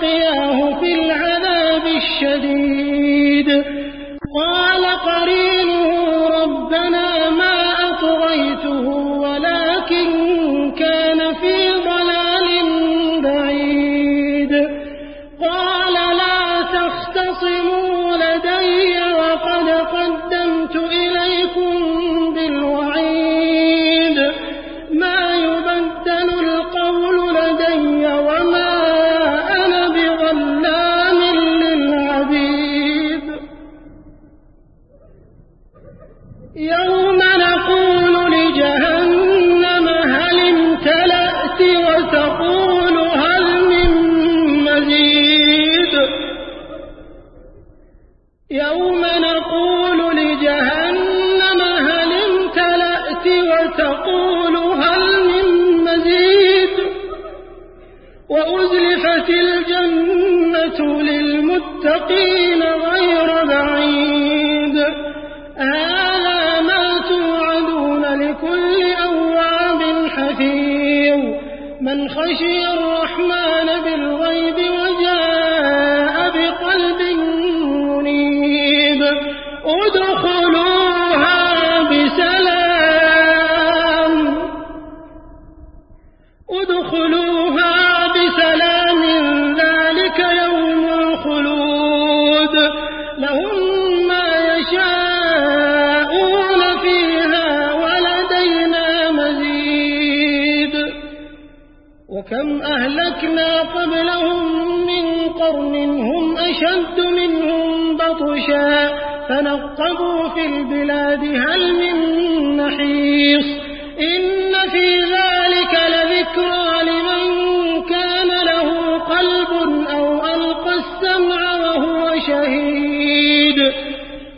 فألقياه في العذاب الشديد. للمتقين غير بعيد. ألا ما توعدون لكل أواب حفيظ. من خشي الرحمن بالغيب والغيب أهلكنا قبلهم من قرن هم أشد منهم بطشا فنقبوا في البلاد هل من محيص إن في ذلك لذكرى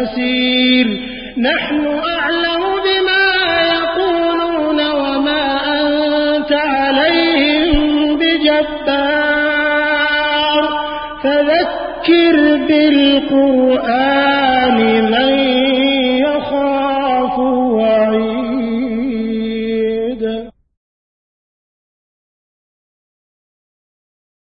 يسير. نحن أعلم بما يقولون وما أنت عليهم بجبار. فذكر بالقرآن